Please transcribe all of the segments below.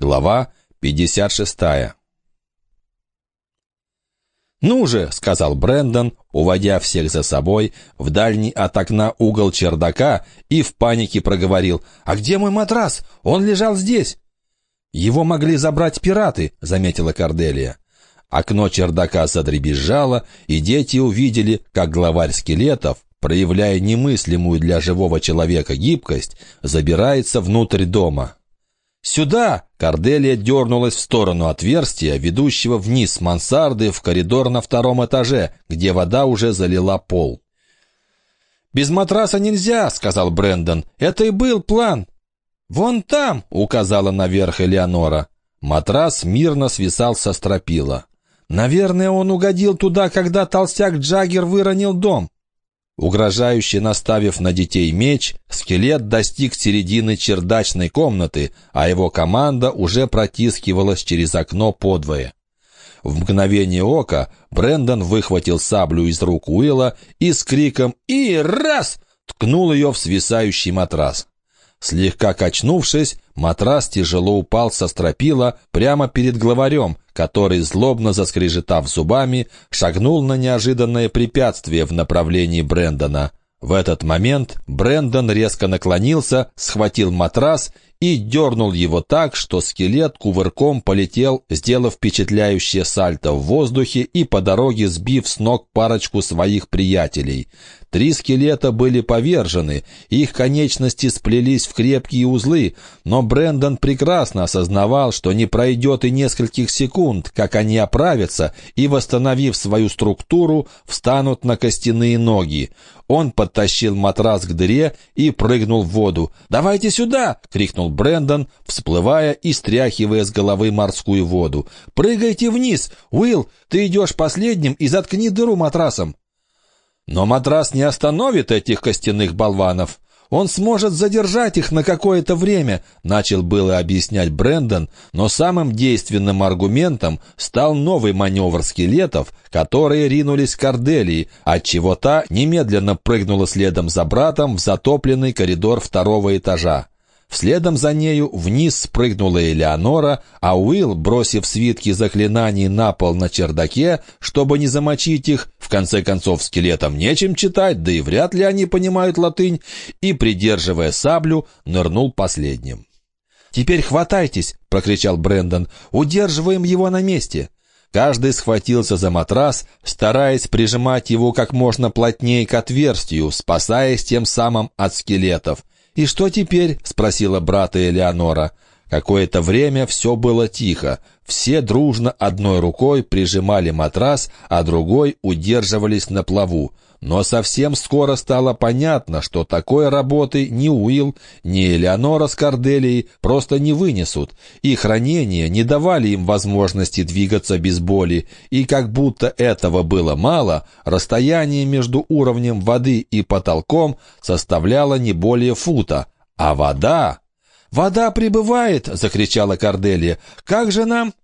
Глава 56. «Ну же», — сказал Брэндон, уводя всех за собой в дальний от окна угол чердака и в панике проговорил. «А где мой матрас? Он лежал здесь». «Его могли забрать пираты», — заметила Корделия. Окно чердака задребезжало, и дети увидели, как главарь скелетов, проявляя немыслимую для живого человека гибкость, забирается внутрь дома. «Сюда!» — Корделия дернулась в сторону отверстия, ведущего вниз мансарды в коридор на втором этаже, где вода уже залила пол. «Без матраса нельзя», — сказал Брендон. «Это и был план». «Вон там!» — указала наверх Элеонора. Матрас мирно свисал со стропила. «Наверное, он угодил туда, когда толстяк Джаггер выронил дом». Угрожающе наставив на детей меч, скелет достиг середины чердачной комнаты, а его команда уже протискивалась через окно подвое. В мгновение ока Брендон выхватил саблю из рук Уилла и с криком «И раз!» ткнул ее в свисающий матрас. Слегка качнувшись, матрас тяжело упал со стропила прямо перед главарем, который, злобно заскрежетав зубами, шагнул на неожиданное препятствие в направлении Брэндона. В этот момент Брэндон резко наклонился, схватил матрас и дернул его так, что скелет кувырком полетел, сделав впечатляющее сальто в воздухе и по дороге сбив с ног парочку своих приятелей. Три скелета были повержены, их конечности сплелись в крепкие узлы, но Брендон прекрасно осознавал, что не пройдет и нескольких секунд, как они оправятся и, восстановив свою структуру, встанут на костяные ноги. Он подтащил матрас к дыре и прыгнул в воду. «Давайте сюда!» — крикнул Брендон, всплывая и стряхивая с головы морскую воду. «Прыгайте вниз! Уилл, ты идешь последним и заткни дыру матрасом!» Но матрас не остановит этих костяных болванов. Он сможет задержать их на какое-то время, начал было объяснять Брендон, но самым действенным аргументом стал новый маневр скелетов, которые ринулись к Корделии, отчего та немедленно прыгнула следом за братом в затопленный коридор второго этажа. Следом за нею вниз спрыгнула Элеонора, а Уилл, бросив свитки заклинаний на пол на чердаке, чтобы не замочить их, в конце концов скелетам нечем читать, да и вряд ли они понимают латынь, и, придерживая саблю, нырнул последним. «Теперь хватайтесь!» — прокричал Брендон. «Удерживаем его на месте!» Каждый схватился за матрас, стараясь прижимать его как можно плотнее к отверстию, спасаясь тем самым от скелетов. «И что теперь?» — спросила брата Элеонора. Какое-то время все было тихо. Все дружно одной рукой прижимали матрас, а другой удерживались на плаву. Но совсем скоро стало понятно, что такой работы ни Уилл, ни Элеонора с Корделией просто не вынесут. Их ранения не давали им возможности двигаться без боли, и как будто этого было мало, расстояние между уровнем воды и потолком составляло не более фута. А вода... «Вода прибывает!» — закричала Корделия. «Как же нам...»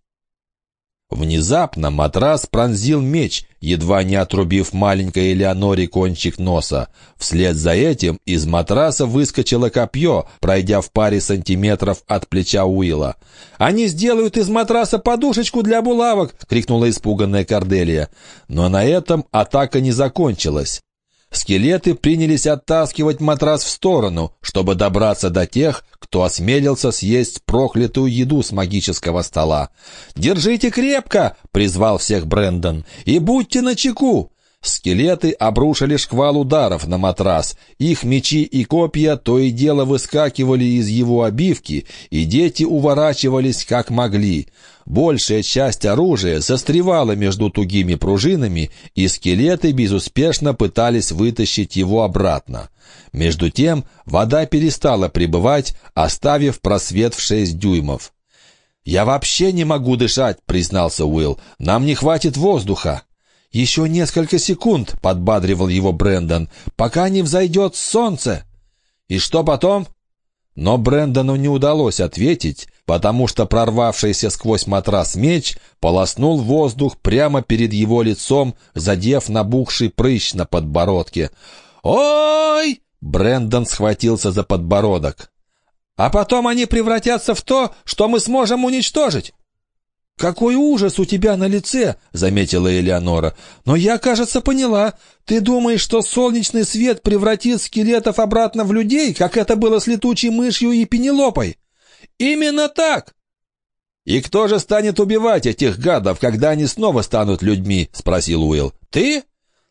Внезапно матрас пронзил меч, едва не отрубив маленькой Элеоноре кончик носа. Вслед за этим из матраса выскочило копье, пройдя в паре сантиметров от плеча Уилла. «Они сделают из матраса подушечку для булавок!» — крикнула испуганная Корделия. Но на этом атака не закончилась. Скелеты принялись оттаскивать матрас в сторону, чтобы добраться до тех, кто осмелился съесть проклятую еду с магического стола. «Держите крепко!» — призвал всех Брендон. «И будьте начеку!» Скелеты обрушили шквал ударов на матрас. Их мечи и копья то и дело выскакивали из его обивки, и дети уворачивались как могли. Большая часть оружия застревала между тугими пружинами, и скелеты безуспешно пытались вытащить его обратно. Между тем вода перестала пребывать, оставив просвет в шесть дюймов. «Я вообще не могу дышать», — признался Уилл. «Нам не хватит воздуха». «Еще несколько секунд», — подбадривал его Брендон, «пока не взойдет солнце». «И что потом?» Но Брэндону не удалось ответить, потому что прорвавшийся сквозь матрас меч полоснул воздух прямо перед его лицом, задев набухший прыщ на подбородке. «Ой!» — Брэндон схватился за подбородок. а потом они превратятся в то, что мы сможем уничтожить». «Какой ужас у тебя на лице!» — заметила Элеонора. «Но я, кажется, поняла. Ты думаешь, что солнечный свет превратит скелетов обратно в людей, как это было с летучей мышью и пенелопой?» «Именно так!» «И кто же станет убивать этих гадов, когда они снова станут людьми?» — спросил Уилл. «Ты?»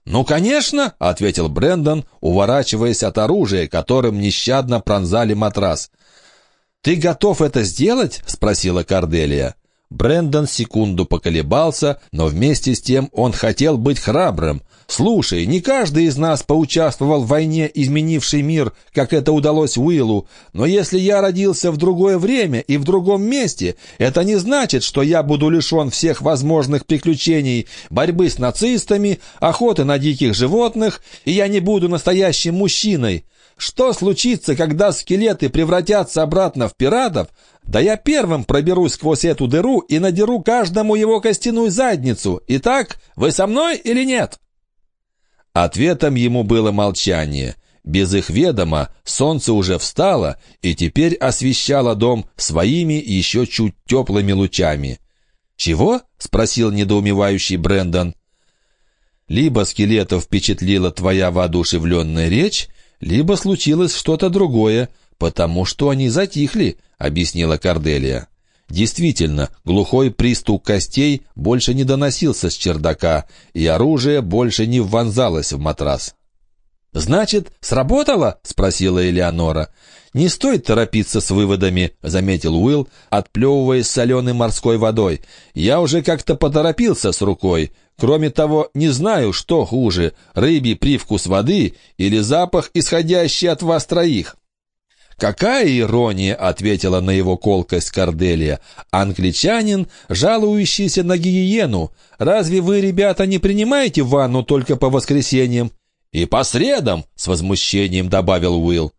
«Ну, конечно!» — ответил Брэндон, уворачиваясь от оружия, которым нещадно пронзали матрас. «Ты готов это сделать?» — спросила Карделия. Брендон секунду поколебался, но вместе с тем он хотел быть храбрым. «Слушай, не каждый из нас поучаствовал в войне, изменившей мир, как это удалось Уиллу, но если я родился в другое время и в другом месте, это не значит, что я буду лишен всех возможных приключений, борьбы с нацистами, охоты на диких животных, и я не буду настоящим мужчиной. Что случится, когда скелеты превратятся обратно в пиратов, да я первым проберусь сквозь эту дыру и надеру каждому его костяную задницу. Итак, вы со мной или нет?» Ответом ему было молчание. Без их ведома солнце уже встало и теперь освещало дом своими еще чуть теплыми лучами. «Чего?» — спросил недоумевающий Брендон. «Либо скелетов впечатлила твоя воодушевленная речь, либо случилось что-то другое, потому что они затихли», — объяснила Корделия. Действительно, глухой приступ костей больше не доносился с чердака, и оружие больше не вонзалось в матрас. «Значит, сработало?» — спросила Элеонора. «Не стоит торопиться с выводами», — заметил Уилл, отплевываясь соленой морской водой. «Я уже как-то поторопился с рукой. Кроме того, не знаю, что хуже — рыбий привкус воды или запах, исходящий от вас троих». «Какая ирония!» — ответила на его колкость Корделия. «Англичанин, жалующийся на гигиену. Разве вы, ребята, не принимаете ванну только по воскресеньям?» «И по средам!» — с возмущением добавил Уилл.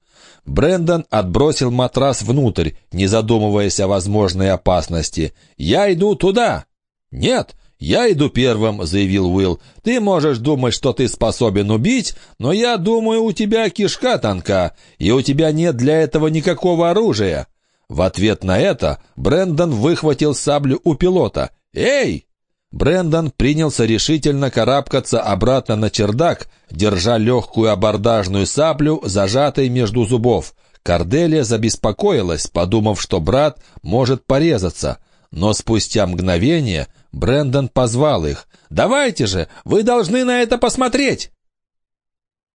Брендон отбросил матрас внутрь, не задумываясь о возможной опасности. «Я иду туда!» «Нет, «Я иду первым», — заявил Уилл. «Ты можешь думать, что ты способен убить, но я думаю, у тебя кишка тонка, и у тебя нет для этого никакого оружия». В ответ на это Брендон выхватил саблю у пилота. «Эй!» Брендон принялся решительно карабкаться обратно на чердак, держа легкую абордажную саблю, зажатой между зубов. Корделия забеспокоилась, подумав, что брат может порезаться. Но спустя мгновение Брендон позвал их. «Давайте же, вы должны на это посмотреть!»